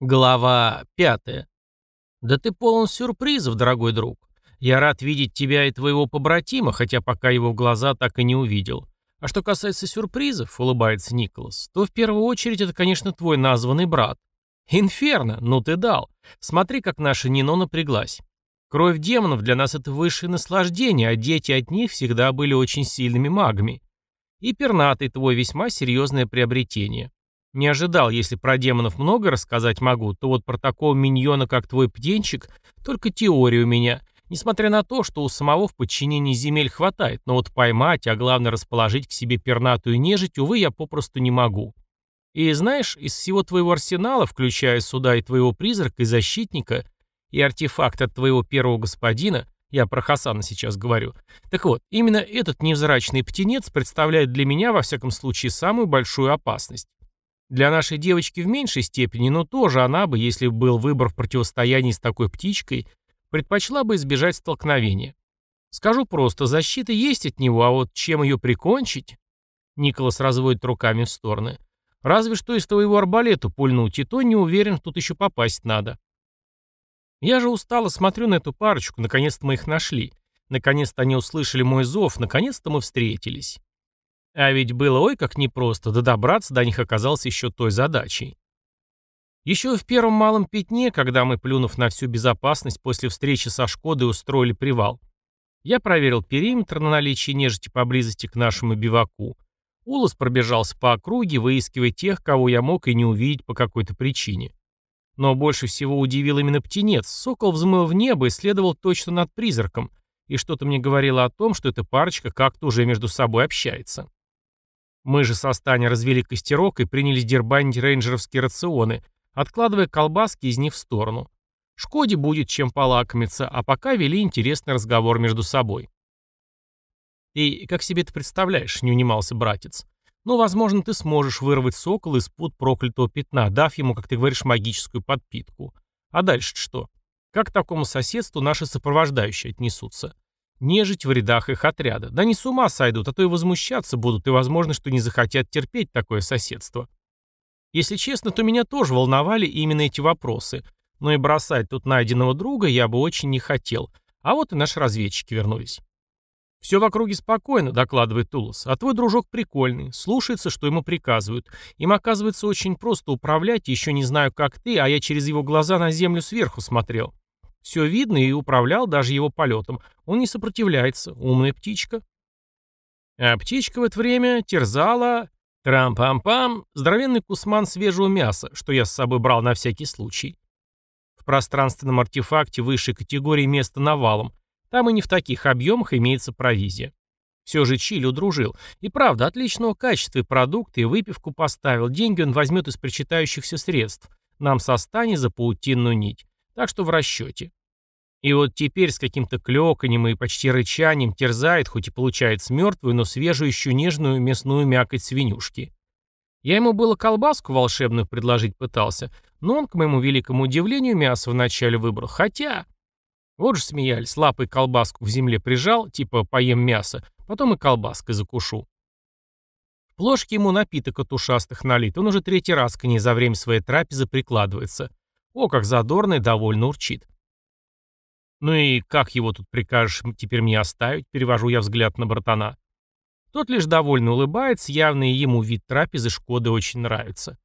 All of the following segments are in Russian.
Глава пятая. Да ты полон сюрпризов, дорогой друг. Я рад видеть тебя и твоего побратима, хотя пока его в глаза так и не увидел. А что касается сюрпризов, улыбается Николас, то в первую очередь это, конечно, твой названный брат. Инферно, ну ты дал. Смотри, как наша Нино напряглась. Кровь демонов для нас это высшее наслаждение, а дети от них всегда были очень сильными магами. И пернатый твой весьма серьезное приобретение. Не ожидал, если про демонов много рассказать могу, то вот про такого миньона, как твой птенчик, только теория у меня. Несмотря на то, что у самого в подчинении земель хватает, но вот поймать, а главное расположить к себе пернатую нежить, увы, я попросту не могу. И знаешь, из всего твоего арсенала, включая суда и твоего призрака, и защитника, и артефакт от твоего первого господина, я про Хасана сейчас говорю. Так вот, именно этот невзрачный птенец представляет для меня, во всяком случае, самую большую опасность. Для нашей девочки в меньшей степени, но тоже она бы, если бы был выбор в противостоянии с такой птичкой, предпочла бы избежать столкновения. Скажу просто, защита есть от него, а вот чем ее прикончить? Николас разводит руками в стороны. Разве что из твоего арбалета пульнуть, и то не уверен, тут еще попасть надо. Я же устало смотрю на эту парочку, наконец-то мы их нашли. Наконец-то они услышали мой зов, наконец-то мы встретились. А ведь было ой как непросто, да добраться до них оказалось еще той задачей. Еще в первом малом пятне, когда мы, плюнув на всю безопасность, после встречи со Шкодой устроили привал, я проверил периметр на наличие нежити поблизости к нашему биваку. Улас пробежался по округе, выискивая тех, кого я мог и не увидеть по какой-то причине. Но больше всего удивил именно птенец. Сокол взмыл в небо и следовал точно над призраком, и что-то мне говорило о том, что эта парочка как-то уже между собой общается. Мы же со Стани развели костерок и принялись дербанить рейнджеровские рационы, откладывая колбаски из них в сторону. Шкоде будет чем полакомиться, а пока вели интересный разговор между собой. «И как себе это представляешь?» — не унимался братец. «Ну, возможно, ты сможешь вырвать сокол из пут проклятого пятна, дав ему, как ты говоришь, магическую подпитку. А дальше что? Как к такому соседству наши сопровождающие отнесутся? Нежить в рядах их отряда. Да не с ума сойдут, а то и возмущаться будут, и возможно, что не захотят терпеть такое соседство. Если честно, то меня тоже волновали именно эти вопросы. Но и бросать тут найденного друга я бы очень не хотел. А вот и наши разведчики вернулись. «Все в округе спокойно», — докладывает Тулос. «А твой дружок прикольный, слушается, что ему приказывают. Им, оказывается, очень просто управлять, еще не знаю, как ты, а я через его глаза на землю сверху смотрел. Все видно и управлял даже его полетом. Он не сопротивляется. Умная птичка. А птичка в это время терзала... Трам-пам-пам, здоровенный кусман свежего мяса, что я с собой брал на всякий случай. В пространственном артефакте высшей категории место навалом. Там и не в таких объемах имеется провизия. Все же Чили удружил. И правда, отличного качества и продукты, и выпивку поставил. Деньги он возьмет из причитающихся средств. Нам со за паутинную нить. Так что в расчете. И вот теперь с каким-то клёканьем и почти рычанием терзает, хоть и получается мертвую, но свежую еще нежную мясную мякоть свинюшки. Я ему было колбаску волшебную предложить пытался, но он, к моему великому удивлению, мясо вначале выбрал. Хотя... Вот же смеялись, лапой колбаску в земле прижал, типа поем мясо, потом и колбаской закушу. В ложке ему напиток от ушастых налит, он уже третий раз к ней за время своей трапезы прикладывается. О, как задорно и довольно урчит. «Ну и как его тут прикажешь теперь мне оставить?» Перевожу я взгляд на братана. Тот лишь довольно улыбается, явно и ему вид трапезы Шкоды очень нравится.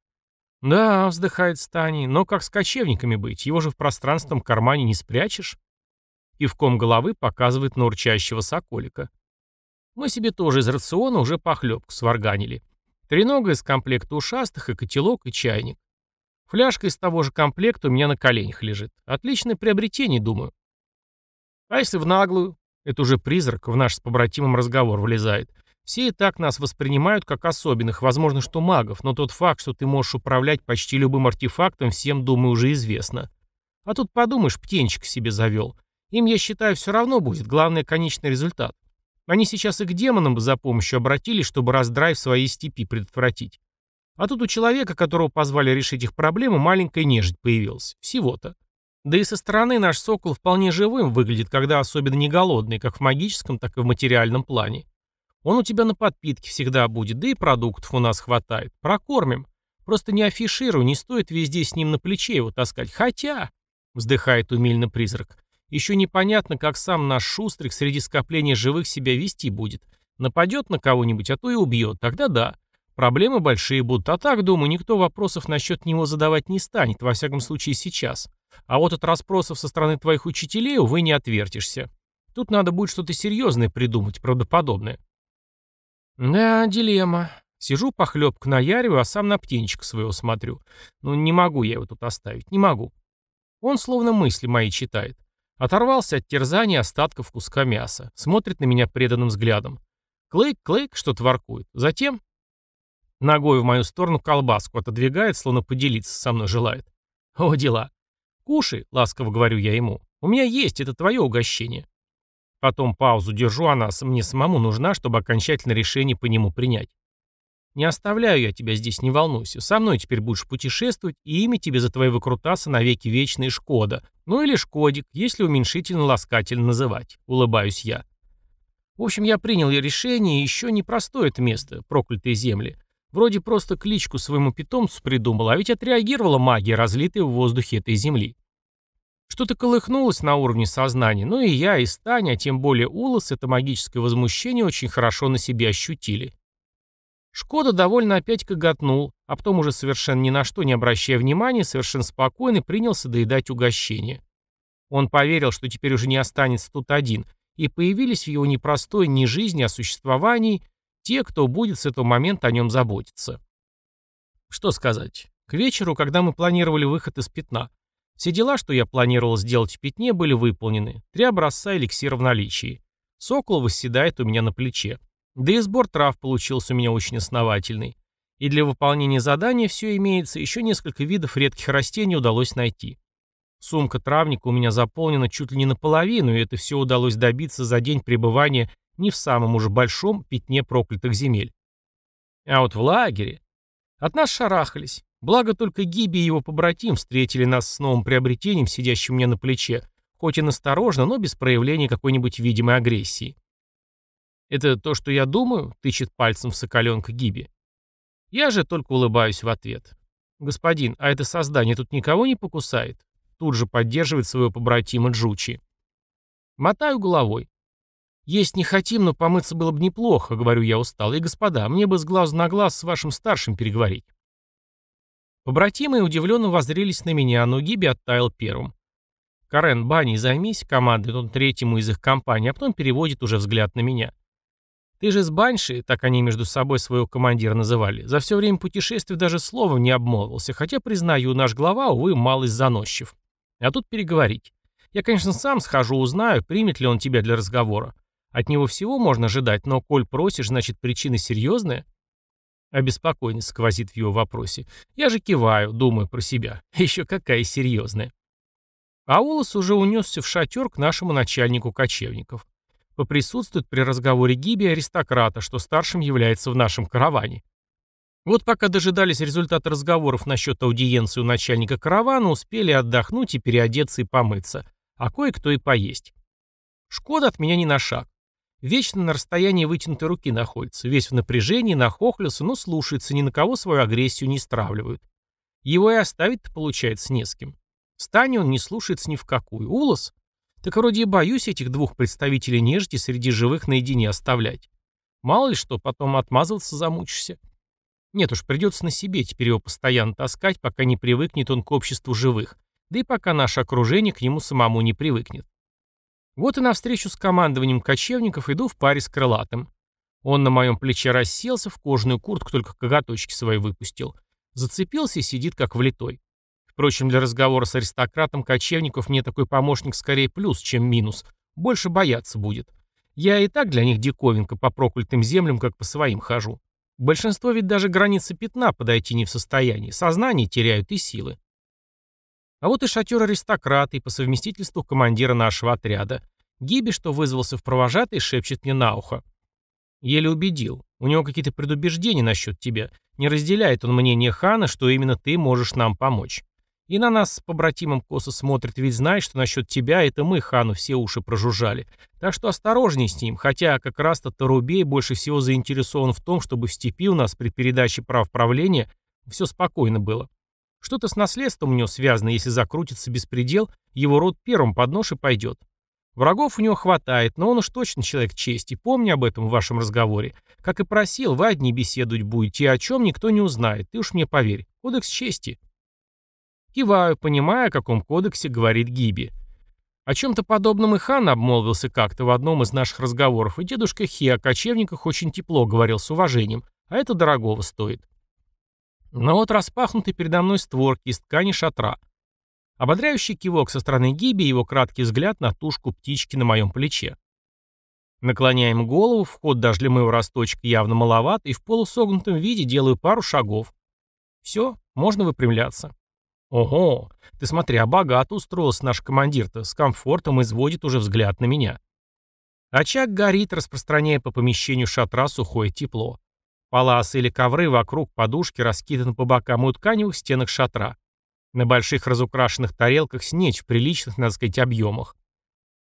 «Да», — вздыхает Стани, — «но как с кочевниками быть? Его же в пространственном кармане не спрячешь?» Кивком головы показывает на урчащего соколика. Мы себе тоже из рациона уже похлебку сварганили. Тренога из комплекта ушастых и котелок, и чайник. Фляжка из того же комплекта у меня на коленях лежит. Отличное приобретение, думаю. А если в наглую? Это уже призрак в наш с побратимом разговор влезает. Все и так нас воспринимают как особенных, возможно, что магов, но тот факт, что ты можешь управлять почти любым артефактом, всем, думаю, уже известно. А тут подумаешь, птенчик себе завел. Им, я считаю, все равно будет, главный конечный результат. Они сейчас и к демонам за помощью обратились, чтобы раздрай в своей степи предотвратить. А тут у человека, которого позвали решить их проблему, маленькая нежить появилась. Всего-то. Да и со стороны наш сокол вполне живым выглядит, когда особенно не голодный, как в магическом, так и в материальном плане. Он у тебя на подпитке всегда будет, да и продуктов у нас хватает. Прокормим. Просто не афиширую, не стоит везде с ним на плече его таскать. Хотя, вздыхает умильно призрак, еще непонятно, как сам наш шустрик среди скопления живых себя вести будет. Нападет на кого-нибудь, а то и убьет. Тогда да. Проблемы большие будут. А так, думаю, никто вопросов насчет него задавать не станет, во всяком случае сейчас. А вот от расспросов со стороны твоих учителей, увы, не отвертишься. Тут надо будет что-то серьезное придумать, правдоподобное. Да, дилемма. Сижу, похлебку наяриваю, а сам на птенчика своего смотрю. Ну, не могу я его тут оставить, не могу. Он словно мысли мои читает. Оторвался от терзания остатков куска мяса. Смотрит на меня преданным взглядом. Клык-клык, что-то воркует. Затем ногой в мою сторону колбаску отодвигает, словно поделиться со мной желает. О, дела. Кушай, ласково говорю я ему. У меня есть, это твое угощение. Потом паузу держу, она мне самому нужна, чтобы окончательное решение по нему принять. Не оставляю я тебя здесь, не волнуйся. Со мной теперь будешь путешествовать, и имя тебе за твои выкрутасы навеки вечные Шкода. Ну или Шкодик, если уменьшительно-ласкательно называть. Улыбаюсь я. В общем, я принял решение, и еще непростое это место, проклятые земли. Вроде просто кличку своему питомцу придумал, а ведь отреагировала магия, разлитая в воздухе этой земли. Что-то колыхнулось на уровне сознания, но и я, и Таня, а тем более Улас, это магическое возмущение очень хорошо на себе ощутили. Шкода довольно опять коготнул, а потом уже совершенно ни на что не обращая внимания, совершенно спокойно принялся доедать угощение. Он поверил, что теперь уже не останется тут один, и появились в его непростой ни жизни, а существовании те, кто будет с этого момента о нем заботиться. Что сказать? К вечеру, когда мы планировали выход из пятна, все дела, что я планировал сделать в пятне, были выполнены. Три образца эликсира в наличии. Сокол восседает у меня на плече. Да и сбор трав получился у меня очень основательный. И для выполнения задания все имеется, еще несколько видов редких растений удалось найти. Сумка травника у меня заполнена чуть ли не наполовину, и это все удалось добиться за день пребывания не в самом уже большом пятне проклятых земель. А вот в лагере... От нас шарахались. Благо только Гиби и его побратим встретили нас с новым приобретением, сидящим меня на плече, хоть и насторожно, но без проявления какой-нибудь видимой агрессии. «Это то, что я думаю?» — тычет пальцем в соколенка Гиби. Я же только улыбаюсь в ответ. «Господин, а это создание тут никого не покусает?» Тут же поддерживает своего побратима Джучи. Мотаю головой. «Есть не хотим, но помыться было бы неплохо», — говорю я устал. «И, господа, мне бы с глазу на глаз с вашим старшим переговорить». Побратимы удивленно воззрелись на меня, но Гиби оттаял первым. «Карен, баней займись», — командует он третьему из их компании, а потом переводит уже взгляд на меня. Ты же с Банши, так они между собой своего командира называли, за все время путешествия даже словом не обмолвился, хотя, признаю, наш глава, увы, малость заносчив. А тут переговорить. Я, конечно, сам схожу, узнаю, примет ли он тебя для разговора. От него всего можно ожидать, но, коль просишь, значит, причина серьезная? Обеспокоенность сквозит в его вопросе. Я же киваю, думаю про себя. Еще какая серьезная. Аулос уже унесся в шатер к нашему начальнику кочевников поприсутствует при разговоре Гиби аристократа, что старшим является в нашем караване. Вот пока дожидались результата разговоров насчет аудиенции у начальника каравана, успели отдохнуть и переодеться и помыться, а кое-кто и поесть. Шкода от меня не на шаг. Вечно на расстоянии вытянутой руки находится, весь в напряжении, нахохлился, но слушается, ни на кого свою агрессию не стравливают. Его и оставить-то получается не с кем. Стани он не слушается ни в какую. Улос так вроде и боюсь этих двух представителей нежити среди живых наедине оставлять. Мало ли что, потом отмазываться замучишься. Нет уж, придется на себе теперь его постоянно таскать, пока не привыкнет он к обществу живых, да и пока наше окружение к нему самому не привыкнет. Вот и навстречу с командованием кочевников иду в паре с крылатым. Он на моем плече расселся, в кожаную куртку только коготочки свои выпустил. Зацепился и сидит как влитой. Впрочем, для разговора с аристократом кочевников мне такой помощник скорее плюс, чем минус. Больше бояться будет. Я и так для них диковинка по проклятым землям, как по своим хожу. Большинство ведь даже границы пятна подойти не в состоянии. Сознание теряют и силы. А вот и шатер аристократа, и по совместительству командира нашего отряда. Гиби, что вызвался в провожатый, шепчет мне на ухо. Еле убедил. У него какие-то предубеждения насчет тебя. Не разделяет он мнение хана, что именно ты можешь нам помочь. И на нас с побратимом косо смотрит, ведь знает, что насчет тебя это мы хану все уши прожужжали. Так что осторожней с ним, хотя как раз-то Тарубей больше всего заинтересован в том, чтобы в степи у нас при передаче прав правления Все спокойно было. Что-то с наследством у него связано, если закрутится беспредел, его род первым под нож и пойдет. Врагов у него хватает, но он уж точно человек чести. Помни об этом в вашем разговоре. Как и просил, вы одни беседовать будете, о чем никто не узнает. Ты уж мне поверь. Кодекс чести. Киваю, понимая, о каком кодексе говорит Гиби. О чем-то подобном и хан обмолвился как-то в одном из наших разговоров, и дедушка Хи о кочевниках очень тепло говорил с уважением, а это дорогого стоит. Но вот распахнуты передо мной створки из ткани шатра. Ободряющий кивок со стороны Гиби и его краткий взгляд на тушку птички на моем плече. Наклоняем голову, вход даже для моего росточка явно маловат, и в полусогнутом виде делаю пару шагов. Все, можно выпрямляться. Ого, ты смотри, а богато устроился наш командир-то, с комфортом изводит уже взгляд на меня. Очаг горит, распространяя по помещению шатра сухое тепло. Паласы или ковры вокруг подушки раскиданы по бокам и у тканевых стенах шатра. На больших разукрашенных тарелках снечь в приличных, надо сказать, объемах.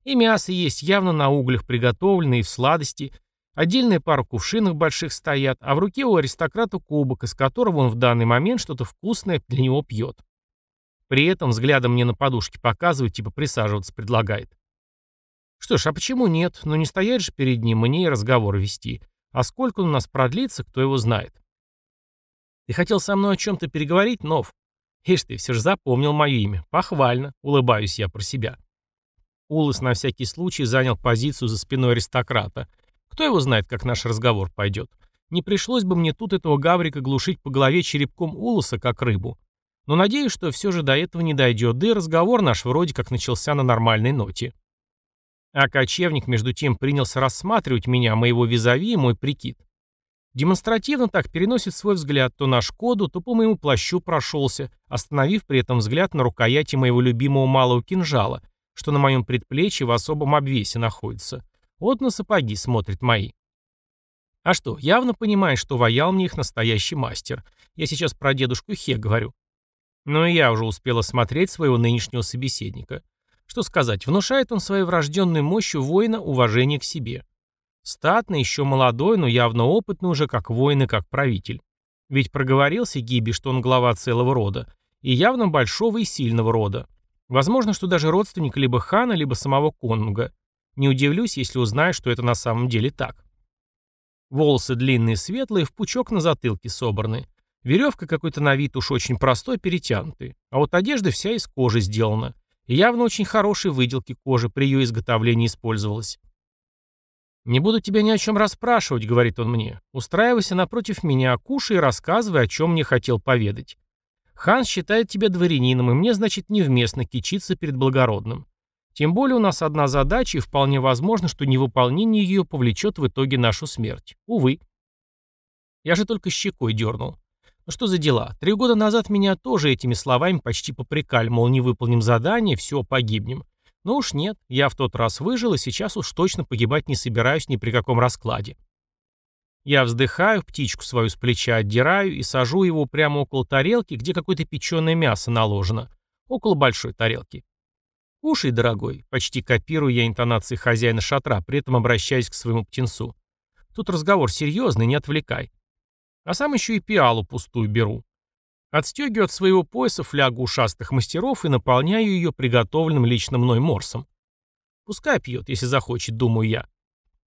И мясо есть явно на углях приготовленное и в сладости. Отдельная пара кувшинов больших стоят, а в руке у аристократа кубок, из которого он в данный момент что-то вкусное для него пьет. При этом взглядом мне на подушке показывает, типа присаживаться предлагает. Что ж, а почему нет? Ну не стоять же перед ним, мне и разговор вести. А сколько он у нас продлится, кто его знает. Ты хотел со мной о чем-то переговорить, Нов? Ишь ты, все же запомнил мое имя. Похвально, улыбаюсь я про себя. Улыс на всякий случай занял позицию за спиной аристократа. Кто его знает, как наш разговор пойдет. Не пришлось бы мне тут этого гаврика глушить по голове черепком Улуса, как рыбу. Но надеюсь, что все же до этого не дойдет, да и разговор наш вроде как начался на нормальной ноте. А кочевник, между тем, принялся рассматривать меня, моего визави и мой прикид. Демонстративно так переносит свой взгляд то на Шкоду, то по моему плащу прошелся, остановив при этом взгляд на рукояти моего любимого малого кинжала, что на моем предплечье в особом обвесе находится. Вот на сапоги смотрит мои. А что, явно понимает, что ваял мне их настоящий мастер. Я сейчас про дедушку Хе говорю. Но и я уже успел осмотреть своего нынешнего собеседника. Что сказать, внушает он своей врожденной мощью воина уважение к себе. Статный, еще молодой, но явно опытный уже как воин и как правитель. Ведь проговорился Гиби, что он глава целого рода, и явно большого и сильного рода. Возможно, что даже родственник либо хана, либо самого конунга. Не удивлюсь, если узнаю, что это на самом деле так. Волосы длинные, светлые, в пучок на затылке собраны. Веревка какой-то на вид уж очень простой, перетянутый. А вот одежда вся из кожи сделана. Явно очень хорошей выделки кожи при ее изготовлении использовалась. «Не буду тебя ни о чем расспрашивать», — говорит он мне. «Устраивайся напротив меня, кушай и рассказывай, о чем мне хотел поведать. Хан считает тебя дворянином, и мне, значит, невместно кичиться перед благородным. Тем более у нас одна задача, и вполне возможно, что невыполнение ее повлечет в итоге нашу смерть. Увы». Я же только щекой дернул. Что за дела? Три года назад меня тоже этими словами почти попрекали, мол, не выполним задание, все, погибнем. Ну уж нет, я в тот раз выжил, и сейчас уж точно погибать не собираюсь ни при каком раскладе. Я вздыхаю, птичку свою с плеча отдираю и сажу его прямо около тарелки, где какое-то печеное мясо наложено. Около большой тарелки. «Кушай, дорогой», — почти копирую я интонации хозяина шатра, при этом обращаясь к своему птенцу. «Тут разговор серьезный, не отвлекай». А сам еще и пиалу пустую беру. Отстегиваю от своего пояса флягу ушастых мастеров и наполняю ее приготовленным лично мной морсом. Пускай пьет, если захочет, думаю я.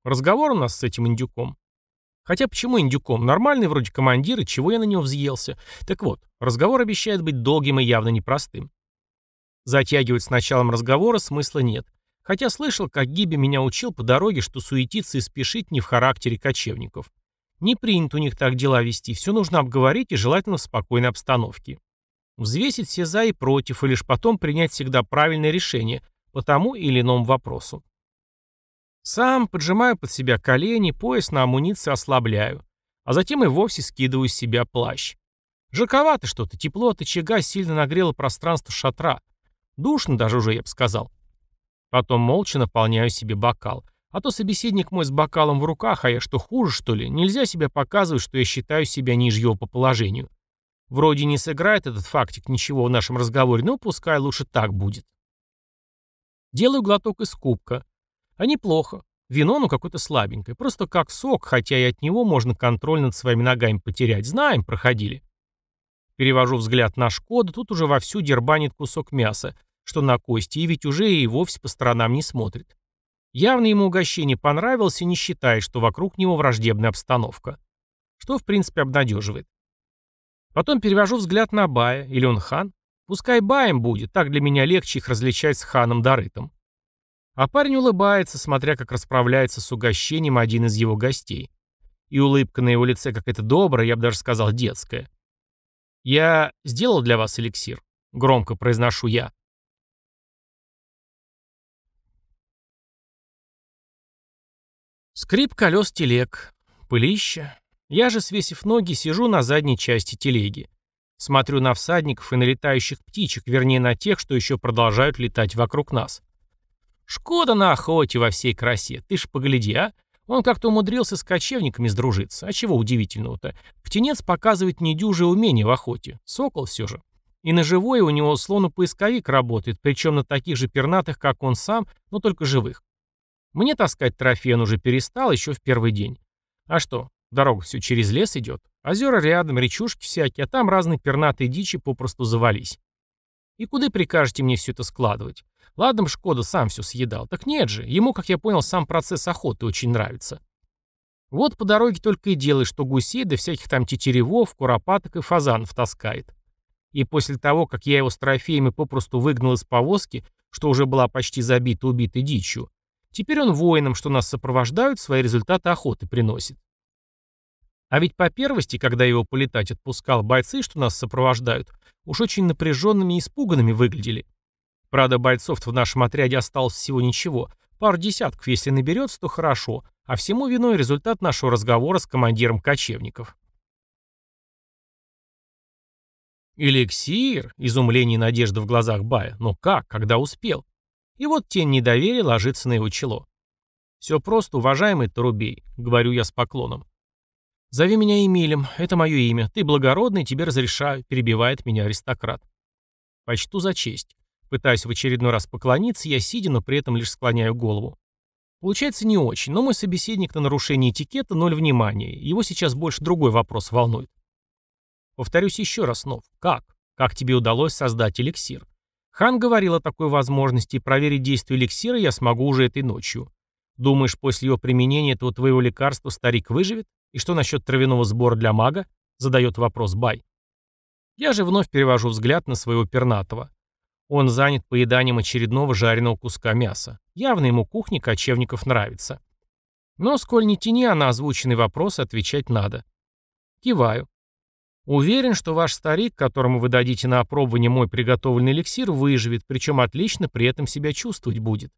Разговор у нас с этим индюком. Хотя почему индюком? Нормальный вроде командир, и чего я на него взъелся? Так вот, разговор обещает быть долгим и явно непростым. Затягивать с началом разговора смысла нет. Хотя слышал, как Гиби меня учил по дороге, что суетиться и спешить не в характере кочевников. Не принято у них так дела вести, все нужно обговорить и желательно в спокойной обстановке. Взвесить все за и против, и лишь потом принять всегда правильное решение по тому или иному вопросу. Сам поджимаю под себя колени, пояс на амуниции ослабляю, а затем и вовсе скидываю с себя плащ. Жарковато что-то, тепло от очага сильно нагрело пространство шатра. Душно даже уже, я бы сказал. Потом молча наполняю себе бокал. А то собеседник мой с бокалом в руках, а я что, хуже, что ли? Нельзя себя показывать, что я считаю себя ниже его по положению. Вроде не сыграет этот фактик ничего в нашем разговоре, но пускай лучше так будет. Делаю глоток из кубка. А неплохо. Вино, ну, какое-то слабенькое. Просто как сок, хотя и от него можно контроль над своими ногами потерять. Знаем, проходили. Перевожу взгляд на Шкоду, тут уже вовсю дербанит кусок мяса, что на кости, и ведь уже и вовсе по сторонам не смотрит. Явно ему угощение понравилось и не считает, что вокруг него враждебная обстановка. Что, в принципе, обнадеживает. Потом перевожу взгляд на Бая, или он хан. Пускай Баем будет, так для меня легче их различать с ханом Дарытом. А парень улыбается, смотря как расправляется с угощением один из его гостей. И улыбка на его лице какая-то добрая, я бы даже сказал, детская. «Я сделал для вас эликсир», — громко произношу я. Скрип колес телег. Пылища. Я же, свесив ноги, сижу на задней части телеги. Смотрю на всадников и на летающих птичек, вернее на тех, что еще продолжают летать вокруг нас. Шкода на охоте во всей красе. Ты ж погляди, а? Он как-то умудрился с кочевниками сдружиться. А чего удивительного-то? Птенец показывает недюжие умения в охоте. Сокол все же. И на живое у него словно поисковик работает, причем на таких же пернатых, как он сам, но только живых. Мне таскать трофей он уже перестал еще в первый день. А что, дорога все через лес идет. Озера рядом, речушки всякие, а там разные пернатые дичи попросту завались. И куда прикажете мне все это складывать? Ладно, Шкода сам все съедал. Так нет же, ему, как я понял, сам процесс охоты очень нравится. Вот по дороге только и делай, что гусей, да всяких там тетеревов, куропаток и фазанов таскает. И после того, как я его с трофеями попросту выгнал из повозки, что уже была почти забита убитой дичью, Теперь он воинам, что нас сопровождают, свои результаты охоты приносит. А ведь по первости, когда его полетать отпускал, бойцы, что нас сопровождают, уж очень напряженными и испуганными выглядели. Правда, бойцов в нашем отряде осталось всего ничего. Пару десятков, если наберется, то хорошо, а всему виной результат нашего разговора с командиром кочевников. Эликсир, изумление и надежда в глазах Бая. Но как, когда успел? И вот тень недоверия ложится на его чело. «Все просто, уважаемый Тарубей», — говорю я с поклоном. «Зови меня Эмилем, это мое имя. Ты благородный, тебе разрешаю», — перебивает меня аристократ. Почту за честь. Пытаюсь в очередной раз поклониться, я сидя, но при этом лишь склоняю голову. Получается не очень, но мой собеседник на нарушение этикета ноль внимания. Его сейчас больше другой вопрос волнует. Повторюсь еще раз, Нов. Как? Как тебе удалось создать эликсир? Хан говорил о такой возможности, и проверить действие эликсира я смогу уже этой ночью. Думаешь, после его применения этого твоего лекарства старик выживет? И что насчет травяного сбора для мага? Задает вопрос Бай. Я же вновь перевожу взгляд на своего пернатого. Он занят поеданием очередного жареного куска мяса. Явно ему кухня кочевников нравится. Но, сколь не тяни, а на озвученный вопрос отвечать надо. Киваю. Уверен, что ваш старик, которому вы дадите на опробование мой приготовленный эликсир, выживет, причем отлично при этом себя чувствовать будет.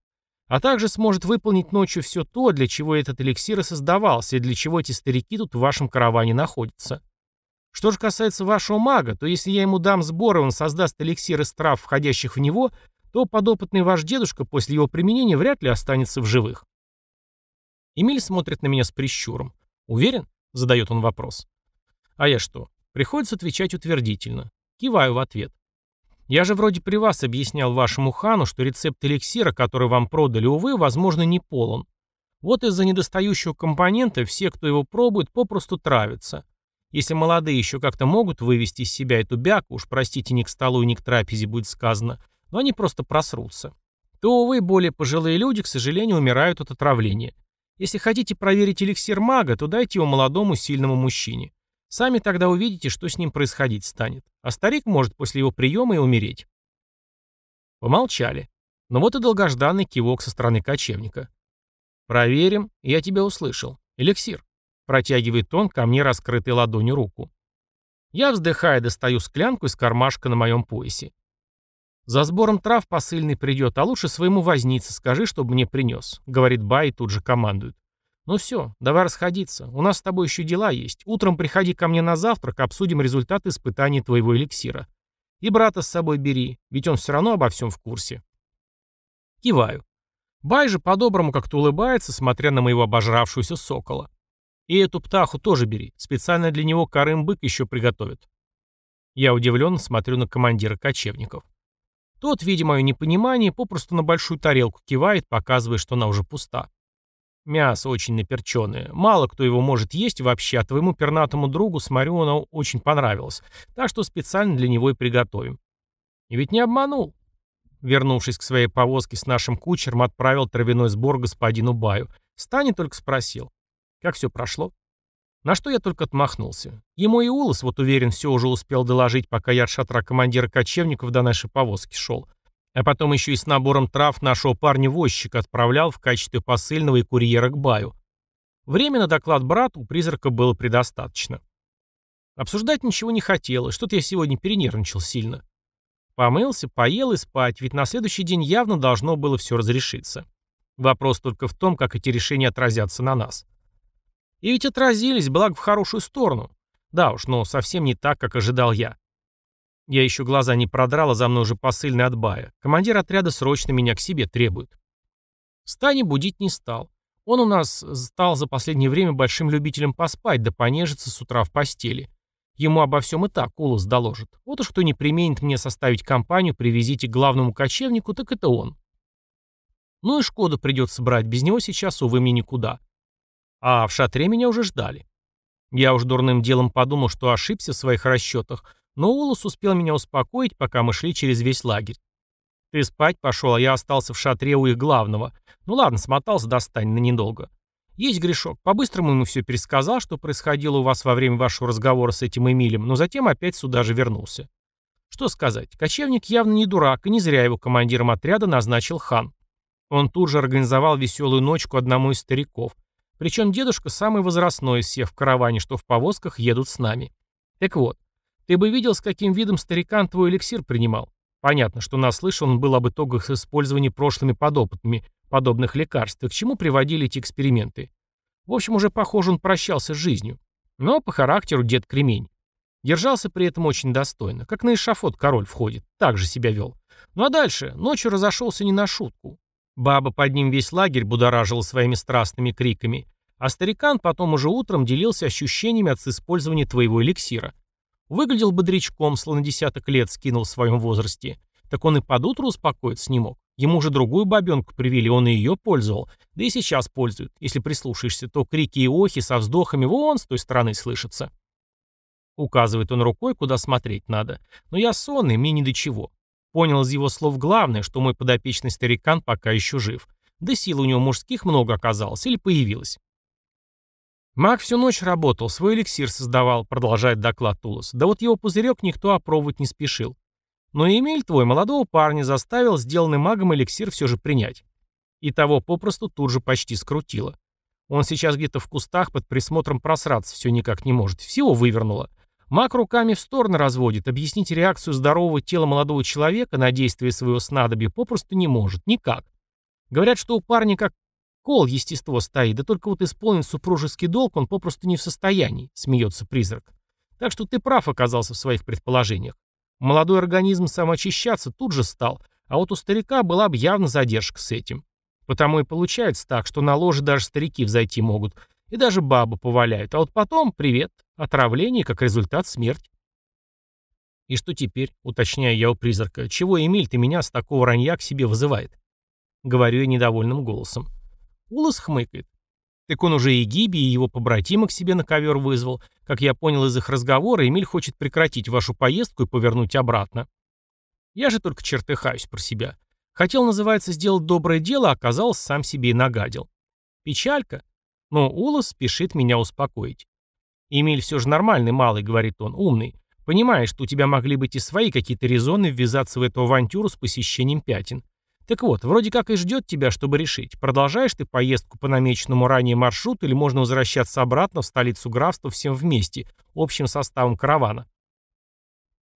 А также сможет выполнить ночью все то, для чего этот эликсир и создавался, и для чего эти старики тут в вашем караване находятся. Что же касается вашего мага, то если я ему дам сбор, и он создаст эликсир из трав, входящих в него, то подопытный ваш дедушка после его применения вряд ли останется в живых. Эмиль смотрит на меня с прищуром. «Уверен?» — задает он вопрос. «А я что, Приходится отвечать утвердительно. Киваю в ответ. Я же вроде при вас объяснял вашему хану, что рецепт эликсира, который вам продали, увы, возможно, не полон. Вот из-за недостающего компонента все, кто его пробует, попросту травятся. Если молодые еще как-то могут вывести из себя эту бяку, уж простите, ни к столу и ни к трапезе будет сказано, но они просто просрутся. То, увы, более пожилые люди, к сожалению, умирают от отравления. Если хотите проверить эликсир мага, то дайте его молодому сильному мужчине. Сами тогда увидите, что с ним происходить станет. А старик может после его приема и умереть. Помолчали. Но вот и долгожданный кивок со стороны кочевника. «Проверим, я тебя услышал. Эликсир». Протягивает он ко мне раскрытой ладонью руку. Я, вздыхая, достаю склянку из кармашка на моем поясе. «За сбором трав посыльный придет, а лучше своему вознице скажи, чтобы мне принес», — говорит Бай и тут же командует. «Ну все, давай расходиться. У нас с тобой еще дела есть. Утром приходи ко мне на завтрак, обсудим результаты испытаний твоего эликсира. И брата с собой бери, ведь он все равно обо всем в курсе». Киваю. Бай же по-доброму как-то улыбается, смотря на моего обожравшегося сокола. И эту птаху тоже бери. Специально для него корым-бык еще приготовят. Я удивленно смотрю на командира кочевников. Тот, видя мое непонимание, попросту на большую тарелку кивает, показывая, что она уже пуста. Мясо очень наперченное. Мало кто его может есть вообще, а твоему пернатому другу, смотрю, оно очень понравилось. Так что специально для него и приготовим. И ведь не обманул. Вернувшись к своей повозке с нашим кучером, отправил травяной сбор господину Баю. Стани только спросил. Как все прошло? На что я только отмахнулся. Ему и Улас, вот уверен, все уже успел доложить, пока я от шатра командира кочевников до нашей повозки шел. А потом еще и с набором трав нашего парня-возчика отправлял в качестве посыльного и курьера к Баю. Время на доклад брату у призрака было предостаточно. Обсуждать ничего не хотелось, что-то я сегодня перенервничал сильно. Помылся, поел и спать, ведь на следующий день явно должно было все разрешиться. Вопрос только в том, как эти решения отразятся на нас. И ведь отразились, благо в хорошую сторону. Да уж, но совсем не так, как ожидал я. Я еще глаза не продрал, а за мной уже посыльный от Бая. Командир отряда срочно меня к себе требует. Стани будить не стал. Он у нас стал за последнее время большим любителем поспать, да понежиться с утра в постели. Ему обо всем и так Улас доложит. Вот уж кто не применит мне составить компанию при визите к главному кочевнику, так это он. Ну и Шкода придется брать, без него сейчас, увы, мне никуда. А в шатре меня уже ждали. Я уж дурным делом подумал, что ошибся в своих расчетах, но Улас успел меня успокоить, пока мы шли через весь лагерь. Ты спать пошел, а я остался в шатре у их главного. Ну ладно, смотался достань на недолго. Есть грешок. По-быстрому ему все пересказал, что происходило у вас во время вашего разговора с этим Эмилем, но затем опять сюда же вернулся. Что сказать, кочевник явно не дурак, и не зря его командиром отряда назначил хан. Он тут же организовал веселую ночку одному из стариков. Причем дедушка самый возрастной из всех в караване, что в повозках едут с нами. Так вот, ты бы видел, с каким видом старикан твой эликсир принимал. Понятно, что наслышан он был об итогах использования прошлыми подопытными подобных лекарств, и к чему приводили эти эксперименты. В общем, уже похоже, он прощался с жизнью. Но по характеру дед кремень. Держался при этом очень достойно, как на эшафот король входит, так же себя вел. Ну а дальше, ночью разошелся не на шутку. Баба под ним весь лагерь будоражила своими страстными криками, а старикан потом уже утром делился ощущениями от использования твоего эликсира. Выглядел бодрячком, словно десяток лет скинул в своем возрасте. Так он и под утро успокоиться не мог. Ему уже другую бабенку привели, он и ее пользовал. Да и сейчас пользует. Если прислушаешься, то крики и охи со вздохами вон с той стороны слышатся. Указывает он рукой, куда смотреть надо. Но я сонный, мне ни до чего. Понял из его слов главное, что мой подопечный старикан пока еще жив. Да сил у него мужских много оказалось или появилось. Маг всю ночь работал, свой эликсир создавал, продолжает доклад Тулос. Да вот его пузырек никто опробовать не спешил. Но Эмиль твой молодого парня заставил сделанный магом эликсир все же принять. И того попросту тут же почти скрутило. Он сейчас где-то в кустах под присмотром просраться все никак не может. Всего вывернуло. Маг руками в стороны разводит. Объяснить реакцию здорового тела молодого человека на действие своего снадобья попросту не может. Никак. Говорят, что у парня как Кол естество стоит, да только вот исполнить супружеский долг он попросту не в состоянии, смеется призрак. Так что ты прав оказался в своих предположениях. Молодой организм самоочищаться тут же стал, а вот у старика была бы явно задержка с этим. Потому и получается так, что на ложе даже старики взойти могут, и даже бабу поваляют, а вот потом, привет, отравление, как результат смерть. И что теперь, уточняю я у призрака, чего Эмиль ты меня с такого ранья к себе вызывает? Говорю я недовольным голосом. Улас хмыкает. Так он уже и Гиби, и его побратима к себе на ковер вызвал. Как я понял из их разговора, Эмиль хочет прекратить вашу поездку и повернуть обратно. Я же только чертыхаюсь про себя. Хотел, называется, сделать доброе дело, а оказалось, сам себе и нагадил. Печалька. Но Улас спешит меня успокоить. Эмиль все же нормальный малый, говорит он, умный. Понимаешь, что у тебя могли быть и свои какие-то резоны ввязаться в эту авантюру с посещением пятен. Так вот, вроде как и ждет тебя, чтобы решить, продолжаешь ты поездку по намеченному ранее маршруту или можно возвращаться обратно в столицу графства всем вместе, общим составом каравана.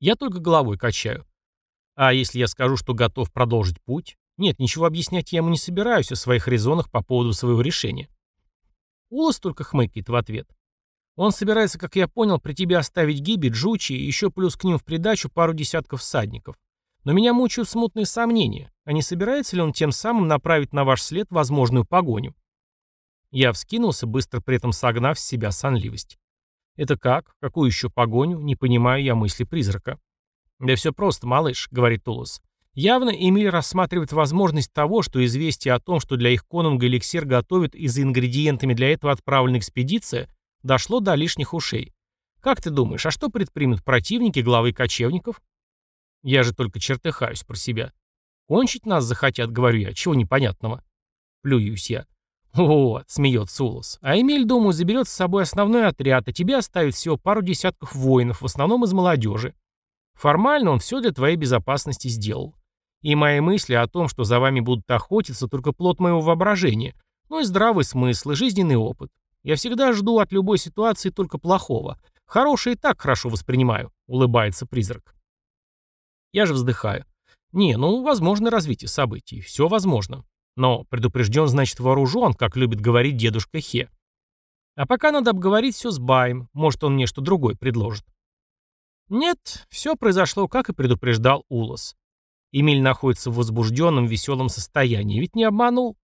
Я только головой качаю. А если я скажу, что готов продолжить путь? Нет, ничего объяснять я ему не собираюсь о своих резонах по поводу своего решения. Улас только хмыкает в ответ. Он собирается, как я понял, при тебе оставить Гиби, Джучи и еще плюс к ним в придачу пару десятков всадников. Но меня мучают смутные сомнения. А не собирается ли он тем самым направить на ваш след возможную погоню? Я вскинулся, быстро при этом согнав с себя сонливость. «Это как? Какую еще погоню? Не понимаю я мысли призрака». «Да все просто, малыш», — говорит Тулус. Явно Эмиль рассматривает возможность того, что известие о том, что для их конунга эликсир готовят и за ингредиентами для этого отправлена экспедиция, дошло до лишних ушей. Как ты думаешь, а что предпримут противники главы кочевников? Я же только чертыхаюсь про себя. Кончить нас захотят, говорю я, чего непонятного. Плююсь я. Вот, смеется Улас. А Эмиль, думаю, заберет с собой основной отряд, а тебе оставит всего пару десятков воинов, в основном из молодежи. Формально он все для твоей безопасности сделал. И мои мысли о том, что за вами будут охотиться, только плод моего воображения, ну и здравый смысл, и жизненный опыт. Я всегда жду от любой ситуации только плохого. Хорошее и так хорошо воспринимаю, улыбается призрак. Я же вздыхаю. Не, ну, возможно развитие событий. Все возможно. Но предупрежден, значит вооружен, как любит говорить дедушка Хе. А пока надо обговорить все с Баем. Может, он мне что другое предложит. Нет, все произошло, как и предупреждал Улас. Эмиль находится в возбужденном, веселом состоянии, ведь не обманул.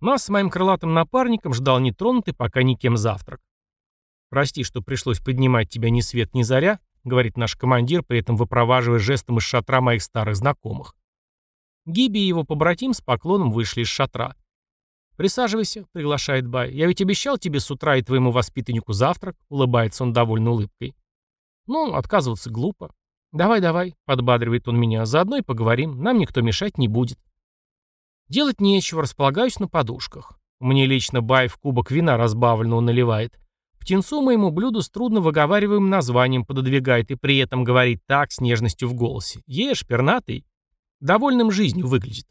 Нас с моим крылатым напарником ждал нетронутый пока никем завтрак. «Прости, что пришлось поднимать тебя ни свет ни заря», — говорит наш командир, при этом выпроваживая жестом из шатра моих старых знакомых. Гиби и его побратим с поклоном вышли из шатра. «Присаживайся», — приглашает Бай. «Я ведь обещал тебе с утра и твоему воспитаннику завтрак», — улыбается он довольно улыбкой. «Ну, отказываться глупо. «Давай, давай», — подбадривает он меня, — «заодно и поговорим, нам никто мешать не будет». Делать нечего, располагаюсь на подушках. Мне лично Бай в кубок вина разбавленного наливает. Птенцу моему блюду с трудно выговариваемым названием пододвигает и при этом говорит так, с нежностью в голосе. «Ешь, пернатый». Довольным жизнью выглядит.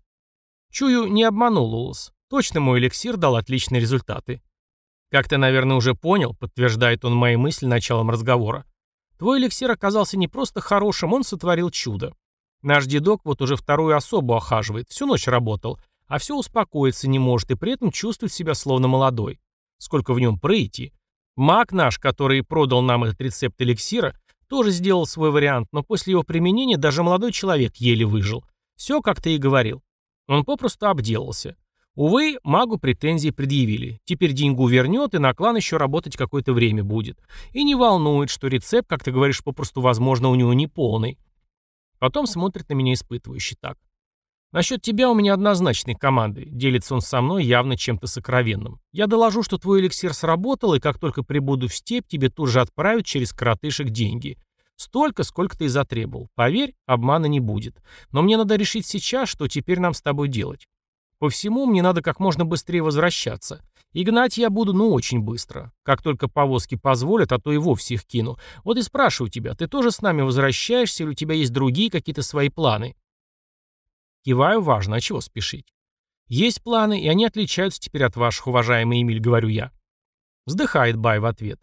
Чую, не обманул Улас. Точно мой эликсир дал отличные результаты. Как ты, наверное, уже понял, подтверждает он мои мысли началом разговора. Твой эликсир оказался не просто хорошим, он сотворил чудо. Наш дедок вот уже вторую особу охаживает, всю ночь работал, а все успокоиться не может и при этом чувствует себя словно молодой. Сколько в нем прыти. Маг наш, который продал нам этот рецепт эликсира, тоже сделал свой вариант, но после его применения даже молодой человек еле выжил. Все, как ты и говорил. Он попросту обделался. Увы, магу претензии предъявили. Теперь деньгу вернет, и на клан еще работать какое-то время будет. И не волнует, что рецепт, как ты говоришь, попросту, возможно, у него не полный. Потом смотрит на меня испытывающе так. Насчет тебя у меня однозначные команды. Делится он со мной явно чем-то сокровенным. Я доложу, что твой эликсир сработал, и как только прибуду в степь, тебе тут же отправят через коротышек деньги. Столько, сколько ты и затребовал. Поверь, обмана не будет. Но мне надо решить сейчас, что теперь нам с тобой делать. По всему мне надо как можно быстрее возвращаться. И гнать я буду, ну, очень быстро. Как только повозки позволят, а то и вовсе их кину. Вот и спрашиваю тебя, ты тоже с нами возвращаешься или у тебя есть другие какие-то свои планы? Киваю, важно, а чего спешить? Есть планы, и они отличаются теперь от ваших, уважаемый Эмиль, говорю я. Вздыхает Бай в ответ.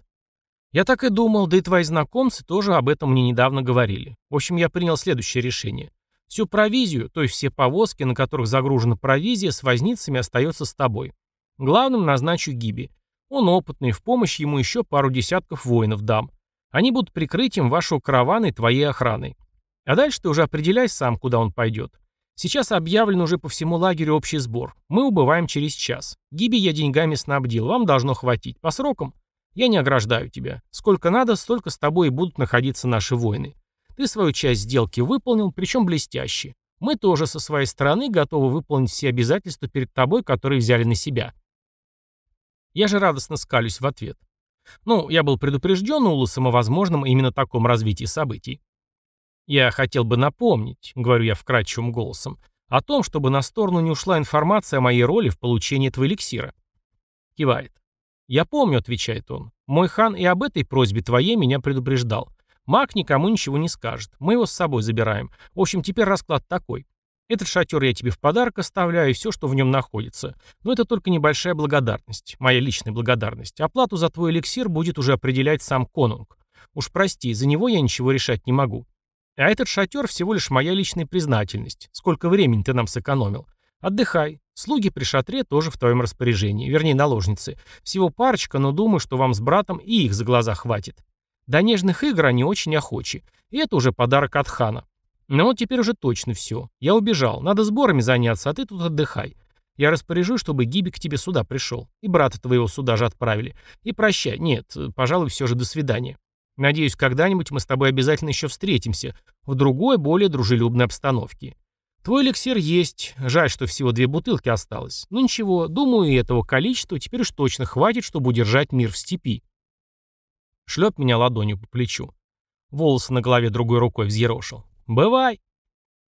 Я так и думал, да и твои знакомцы тоже об этом мне недавно говорили. В общем, я принял следующее решение. Всю провизию, то есть все повозки, на которых загружена провизия, с возницами остается с тобой. Главным назначу Гиби. Он опытный, в помощь ему еще пару десятков воинов дам. Они будут прикрытием вашего каравана и твоей охраной. А дальше ты уже определяй сам, куда он пойдет. Сейчас объявлен уже по всему лагерю общий сбор. Мы убываем через час. Гиби я деньгами снабдил, вам должно хватить. По срокам. Я не ограждаю тебя. Сколько надо, столько с тобой и будут находиться наши воины. Ты свою часть сделки выполнил, причем блестяще. Мы тоже со своей стороны готовы выполнить все обязательства перед тобой, которые взяли на себя. Я же радостно скалюсь в ответ. Ну, я был предупрежден Улусом о возможном именно таком развитии событий. Я хотел бы напомнить, говорю я вкрадчивым голосом, о том, чтобы на сторону не ушла информация о моей роли в получении этого эликсира. Кивает. «Я помню», — отвечает он. «Мой хан и об этой просьбе твоей меня предупреждал. Маг никому ничего не скажет. Мы его с собой забираем. В общем, теперь расклад такой. Этот шатер я тебе в подарок оставляю, и все, что в нем находится. Но это только небольшая благодарность. Моя личная благодарность. Оплату за твой эликсир будет уже определять сам конунг. Уж прости, за него я ничего решать не могу. А этот шатер всего лишь моя личная признательность. Сколько времени ты нам сэкономил. Отдыхай. Слуги при шатре тоже в твоем распоряжении. Вернее, наложницы. Всего парочка, но думаю, что вам с братом и их за глаза хватит. До нежных игр они очень охочи. И это уже подарок от хана. Но вот теперь уже точно все. Я убежал. Надо сборами заняться, а ты тут отдыхай. Я распоряжусь, чтобы Гиби к тебе сюда пришел. И брата твоего сюда же отправили. И прощай. Нет, пожалуй, все же до свидания. Надеюсь, когда-нибудь мы с тобой обязательно еще встретимся. В другой, более дружелюбной обстановке. Твой эликсир есть. Жаль, что всего две бутылки осталось. Ну ничего, думаю, и этого количества теперь уж точно хватит, чтобы удержать мир в степи. Шлеп меня ладонью по плечу. Волосы на голове другой рукой взъерошил. «Бывай!»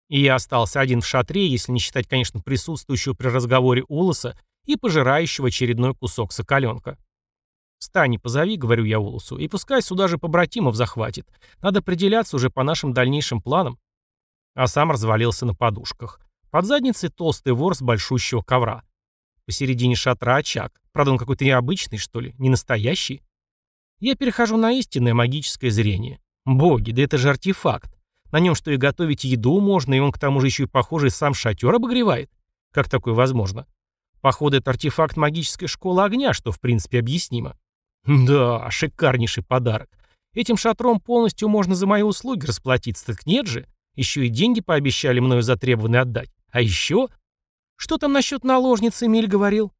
И я остался один в шатре, если не считать, конечно, присутствующего при разговоре Улоса и пожирающего очередной кусок соколенка. «Встань и позови», — говорю я Улосу, — «и пускай сюда же побратимов захватит. Надо определяться уже по нашим дальнейшим планам». А сам развалился на подушках. Под задницей толстый ворс большущего ковра. Посередине шатра очаг. Правда, он какой-то необычный, что ли, не настоящий. Я перехожу на истинное магическое зрение. Боги, да это же артефакт. На нем что и готовить еду можно, и он к тому же еще и похожий сам шатер обогревает. Как такое возможно? Походу, это артефакт магической школы огня, что в принципе объяснимо. Да, шикарнейший подарок. Этим шатром полностью можно за мои услуги расплатиться, так нет же. Еще и деньги пообещали мною затребованные отдать. А еще... Что там насчет наложницы Эмиль говорил?